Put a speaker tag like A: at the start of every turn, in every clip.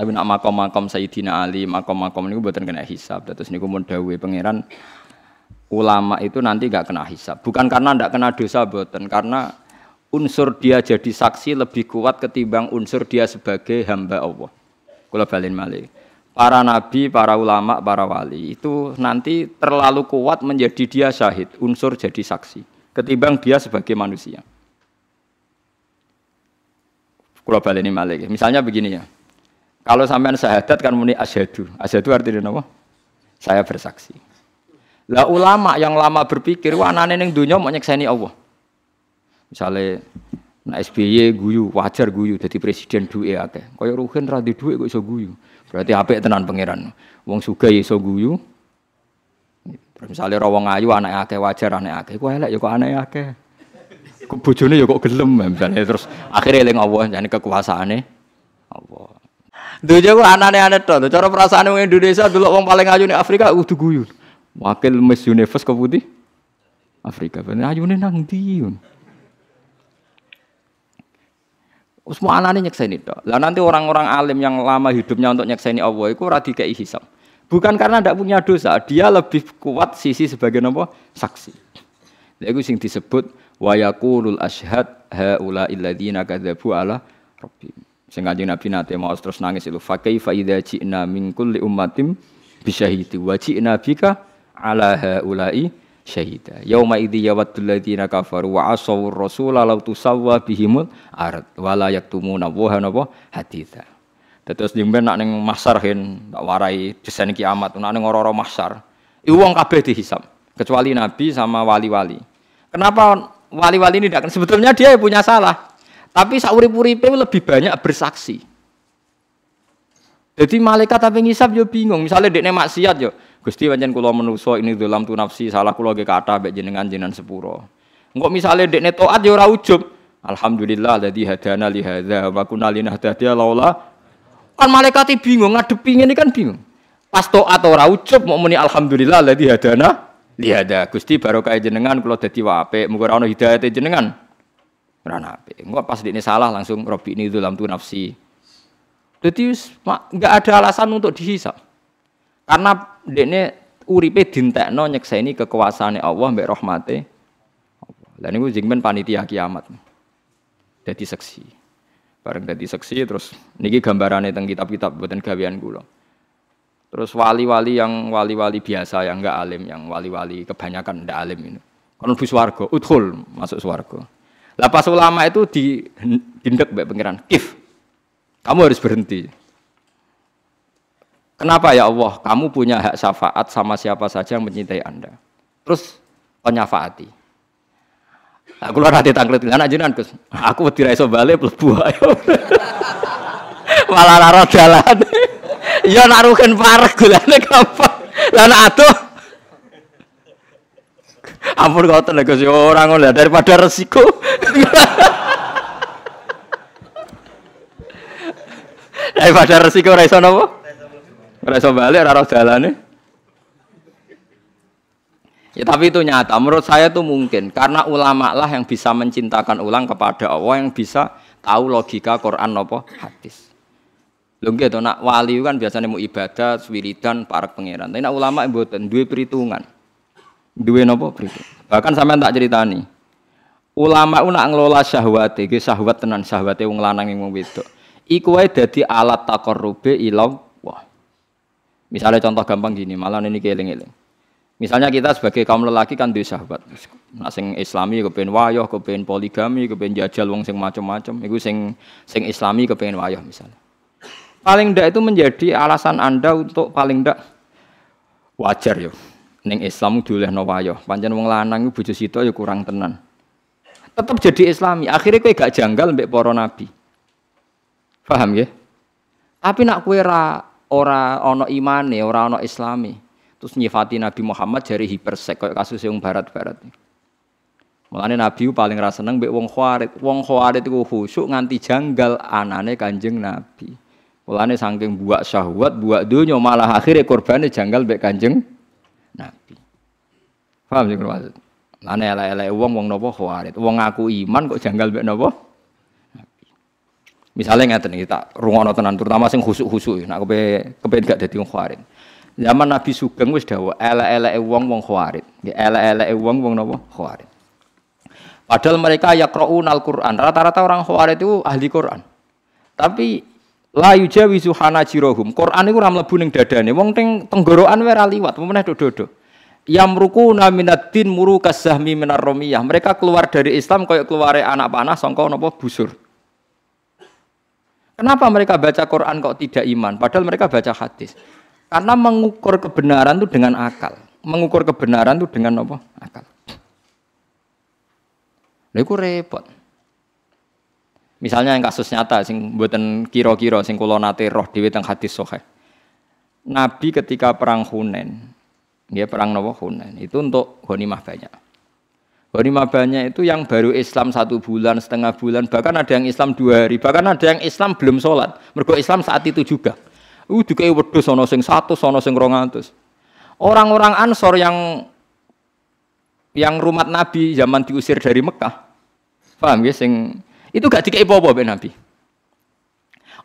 A: Tapi nak makom-makom Sayyidina Ali, makom-makom ini buatan kena hisab. Terus niku mun dawuhe pangeran ulama itu nanti gak kena hisab. Bukan karena ndak kena dosa buatan, karena unsur dia jadi saksi lebih kuat ketimbang unsur dia sebagai hamba Allah. Kula balin malih. Para nabi, para ulama, para wali itu nanti terlalu kuat menjadi dia syahid, unsur jadi saksi ketimbang dia sebagai manusia. Kula baleni malih. Misalnya begini ya. Kalau sampean syahadat kan muni asyhadu. Asyhadu artinya apa? Saya bersaksi. Lah ulama yang lama berpikir, wah anane ning donya mau nyekseni Allah. Misalnya nah SBY guyu, wajar guyu jadi presiden duwe akeh. Kaya Ruhin ra di duwe kok iso guyu. Berarti apik tenan pangeran. Wong sugih iso guyu. Misalnya ra wong ayu anak akeh wajar anak akeh. Kok elek ya kok anak akeh. Bojone ya kok gelem misalnya terus akhirnya eling Allah jane kekuasaane. Dunia ku aneh-aneh tuh. Cara perasaan orang Indonesia dulu orang paling ayu di Afrika udah guyu. Wakil Miss Universe ke putih Afrika. Bener ayu nih nang di. Semua anak nyekseni itu. Lah nanti orang-orang alim yang lama hidupnya untuk nyekseni Allah itu radi kayak hisap. Bukan karena tidak punya dosa, dia lebih kuat sisi sebagai apa? Saksi. Itu sing disebut wa yaqulul ashhad haula illadzina kadzabu ala rabbihim. Sing kanjeng Nabi nate mau terus nangis itu. Fa kaifa idza ji'na min kulli ummatin bisyahidi wa ji'na bika ala haula'i syahida. Yauma idzi yawaddul ladzina kafaru wa asaw rasula law tusawwa bihimul ard wa la yaktumuna wa napa haditha. Terus jemben nak ning masar hen tak warai desain kiamat nak ning ora-ora masar. Iku wong kabeh dihisab kecuali nabi sama wali-wali. Kenapa wali-wali ini tidak sebetulnya dia punya salah. Tapi saurip-uripe lebih banyak bersaksi. Jadi malaikat tapi ngisap yo bingung. Misalnya dekne maksiat yo, Gusti pancen kula menuso ini dalam tu nafsi salah kula ge kata mbek jenengan jenengan sepuro. Engko misalnya dekne taat yo ora ujub. Alhamdulillah alladzi hadana li hadza wa kunna linahtadiya laula. Kan malaikat bingung ngadepi ngene kan bingung. Pas taat ora ujub mau muni alhamdulillah alladzi hadana li hadza. Gusti barokah jenengan kula dadi apik, muga hidayate jenengan. Rana ape. Enggak pas ini salah langsung Robi ini dalam tu nafsi. Jadi nggak ada alasan untuk dihisap. Karena dekne uripe dintekno nyekseni kekuasaane Allah mbek rahmate. Lah niku jingmen panitia kiamat. Jadi seksi. Bareng jadi seksi terus niki gambarane teng kitab-kitab buatan gawean kula. Terus wali-wali yang wali-wali biasa yang enggak alim, yang wali-wali kebanyakan enggak alim ini. Kon bus warga, masuk swarga. Lah pas ulama itu di dindek mbek pangeran, kif. Kamu harus berhenti. Kenapa ya Allah? Kamu punya hak syafaat sama siapa saja yang mencintai Anda. Terus penyafaati. Aku lah hati tangklet anak jenengan Gus. Aku wedi ra iso bali. Malah lara jalan. Ya nak rugen parek gulane gampang. Lah nak. Ampun kau tenan Gus ora ngono daripada resiko. Daripada resiko ora iso napa? Ora iso balik ora dalane. Ya tapi itu nyata. Menurut saya itu mungkin karena ulama lah yang bisa mencintakan ulang kepada Allah yang bisa tahu logika Quran nopo hadis. Lho nggih nak wali kan biasanya mau ibadah, wiridan, para pangeran. Tapi nak ulama mboten duwe perhitungan. Duwe nopo perhitungan. Bahkan sampean tak ceritani. Ulama ku nak ngelola syahwate, ge syahwat tenan syahwate wong lanang wong wedok. Iku wae dadi alat taqarrube ila wah. Misalnya contoh gampang gini, malah ini keling-eling. Misalnya kita sebagai kaum lelaki kan duwe sahabat. Nah sing islami kepen wayoh, kepen poligami, kepen jajal wong sing macam-macam. Iku sing sing islami kepen wayoh misalnya. Paling ndak itu menjadi alasan Anda untuk paling ndak wajar yo. Ning Islam diolehno wayoh. Pancen wong lanang bojo sito ya kurang tenan. Tetap jadi islami. Akhirnya kowe gak janggal mbek para nabi. Paham ya? Tapi nak kowe ora ora ana imane, ora ana islami. Terus nyifati Nabi Muhammad jari hipersek kayak kasus yang barat-barat. Mulane Nabi paling rasa seneng mbek wong Khawarid. Wong Khawarid iku khusyuk nganti janggal anane Kanjeng Nabi. Mulane saking buak syahwat, buak dunya malah akhirnya korbane janggal mbek Kanjeng Nabi. Paham sing maksud? Lane elek-elek wong wong napa Khawarid. Wong ngaku iman kok janggal napa? Nabi. Misalnya ngeten kita rungono tenan terutama sing khusuk-khusuk nak kepe kepe gak dadi wong khawarit. Zaman Nabi Sugeng wis dawuh elek-eleke wong wong khawarit. Nggih elek-eleke wong wong napa khawarit. Padahal mereka yaqraun al-Qur'an. Rata-rata orang khawarit itu ahli Qur'an. Tapi la yujawizu hanajirohum. Qur'an iku ora mlebu ning dadane. Wong teng tenggorokan wae ora liwat, meneh dodo-dodo. Yamrukuna minaddin murukas zahmi minar romiyah. Mereka keluar dari Islam kayak keluar anak panah sangka napa busur. Kenapa mereka baca Quran kok tidak iman? Padahal mereka baca hadis. Karena mengukur kebenaran itu dengan akal. Mengukur kebenaran itu dengan apa? Akal. Lha iku repot. Misalnya yang kasus nyata sing buatan kira-kira sing kula nate roh dhewe teng hadis sahih. Nabi ketika perang Hunain, ya perang Nawa Hunain, itu untuk ghanimah banyak. Ghanimah banyak itu yang baru Islam satu bulan, setengah bulan, bahkan ada yang Islam dua hari, bahkan ada yang Islam belum sholat. Mergo Islam saat itu juga. Uh, juga wedhus sono sing satu, sono sing rongatus. Orang-orang Ansor yang yang rumah Nabi zaman diusir dari Mekah, paham ya? Sing itu gak dikei apa Nabi.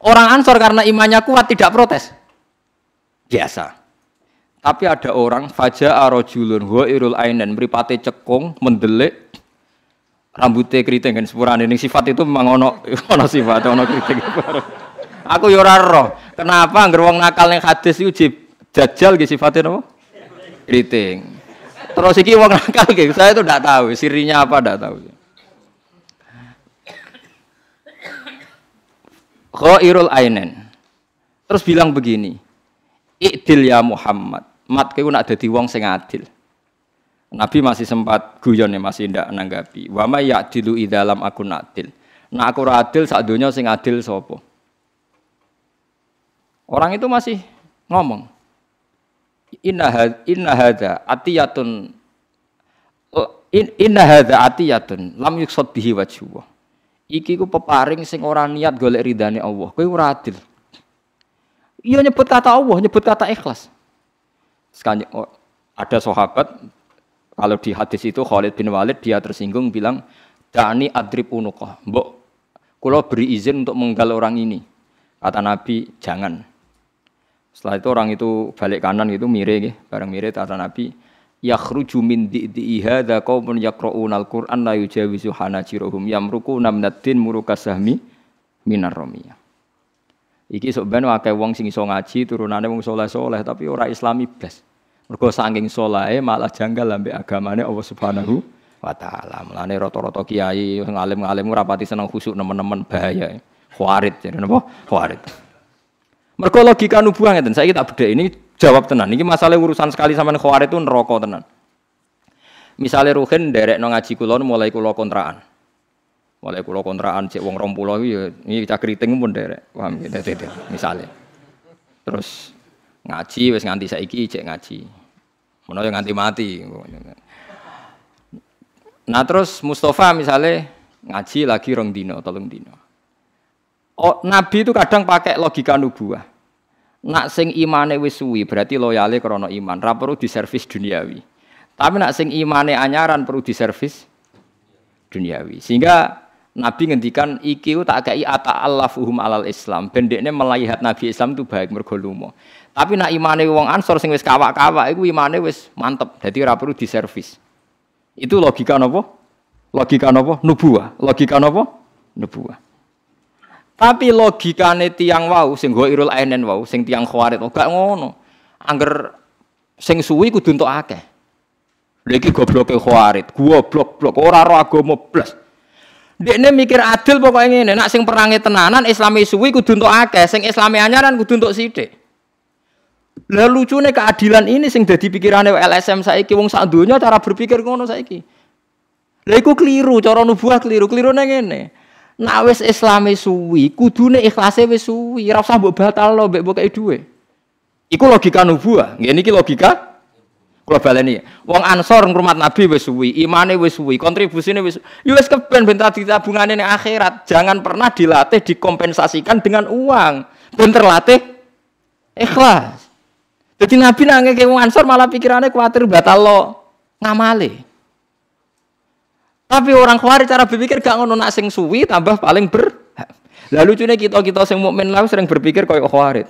A: Orang Ansor karena imannya kuat tidak protes, biasa. Tapi ada orang faja arojulun wa irul ainen mripate cekung mendelik rambutnya keriting kan sepurane ini sifat itu memang ono ono sifat ono keriting. Aku yo roh. Kenapa wong nakal ning hadis iku jajal ge sifatnya nopo? Keriting. Terus iki wong nakal ge saya itu tidak tahu sirinya apa tidak tahu. Khairul ainen. Terus bilang begini, Ikdil ya Muhammad mat kowe nak dadi wong sing adil. Nabi masih sempat guyon ya masih ndak nanggapi. Wa may ya'dilu idalam aku adil. Nak aku adil sak donya sing adil sapa? Orang itu masih ngomong. Inna had, inna hadza atiyatun inna hadza atiyatun lam yuksad bihi wajhu. Iki ku peparing sing ora niat golek ridane Allah. Kowe ora adil. Iya nyebut kata Allah, nyebut kata ikhlas. Oh, ada sahabat kalau di hadis itu Khalid bin Walid dia tersinggung bilang dani adrib unukoh mbok kulo beri izin untuk menggal orang ini. Kata Nabi jangan. Setelah itu orang itu balik kanan itu mire gitu bareng mire kata Nabi yakhruju min di'i hadza qaumun yaqra'una al-Qur'an la yujawizu hanajiruhum yamrukuna minad-din murukasahmi minar ramiyah Iki sok ben akeh wong sing iso ngaji turunane tapi ora islami blas. Mergo saking malah janggal ambek agamane Allah Subhanahu wa taala. Mulane kiai ngalim-ngalim ora pati khusuk nemen-nemen bahaya. Khawarit jadi napa? Khawarit. Mergo logika nubuah ngeten. Saiki tak bedhek ini jawab tenan. Ini masalah urusan sekali sama khawarit itu neraka tenan. Misalnya Ruhin derek no kulon mulai kulo kontraan. Mulai kulo kontrakan cek wong rompulo ya ini cak keriting pun derek. Paham ya dede misalnya. Terus ngaji wes nganti saiki cek ngaji. Mana yang nganti mati. Nah terus Mustafa misalnya ngaji lagi rong dino, tolong dino. Oh, Nabi itu kadang pakai logika nubuah. Nak sing imane wis suwi berarti loyale krana iman, ra perlu diservis duniawi. Tapi nak sing imane anyaran perlu diservis duniawi. Sehingga Nabi ngendikan iki tak kai ata fuhum alal Islam. Bendekne melihat Nabi Islam itu baik mergo Tapi nak imane wong Ansor sing wis kawak-kawak iku imane wis mantep. Dadi ora perlu diservis. Itu logika napa? Logika napa? Nubuah. Logika napa? Nubuah. Tapi logikane tiang wau sing go irul ainen wau sing tiang khawarit oh, gak ngono. Angger sing suwi kudu entuk akeh. Lha iki gobloke khawarit, goblok-blok ora ora agama blas. Dekne mikir adil pokoknya ngene, nak sing perangi tenanan Islami suwi kudu untuk akeh, sing Islami anyaran kudu untuk sithik. Lah lucune keadilan ini sing dadi pikirane LSM saiki wong sak donya cara berpikir ngono saiki. Lah iku keliru, cara nubuah keliru, nang ngene. Nak wis Islami suwi, kudune ikhlase wis suwi, ora usah mbok batalno mbek mbok dhuwit. Iku logika nubuah. Ngene iki logika Kula baleni, wong Ansor ngrumat Nabi wis suwi, imane wis suwi, kontribusine wis ya wis keben ben tadi tabungane akhirat. Jangan pernah dilatih dikompensasikan dengan uang. Ben terlatih ikhlas. Jadi Nabi nang wong Ansor malah pikirannya kuatir batal lo ngamale. Tapi orang khawarij cara berpikir gak ngono nak suwi tambah paling ber Lalu lucunya kita-kita sing mukmin lalu sering berpikir koyo Khawarij.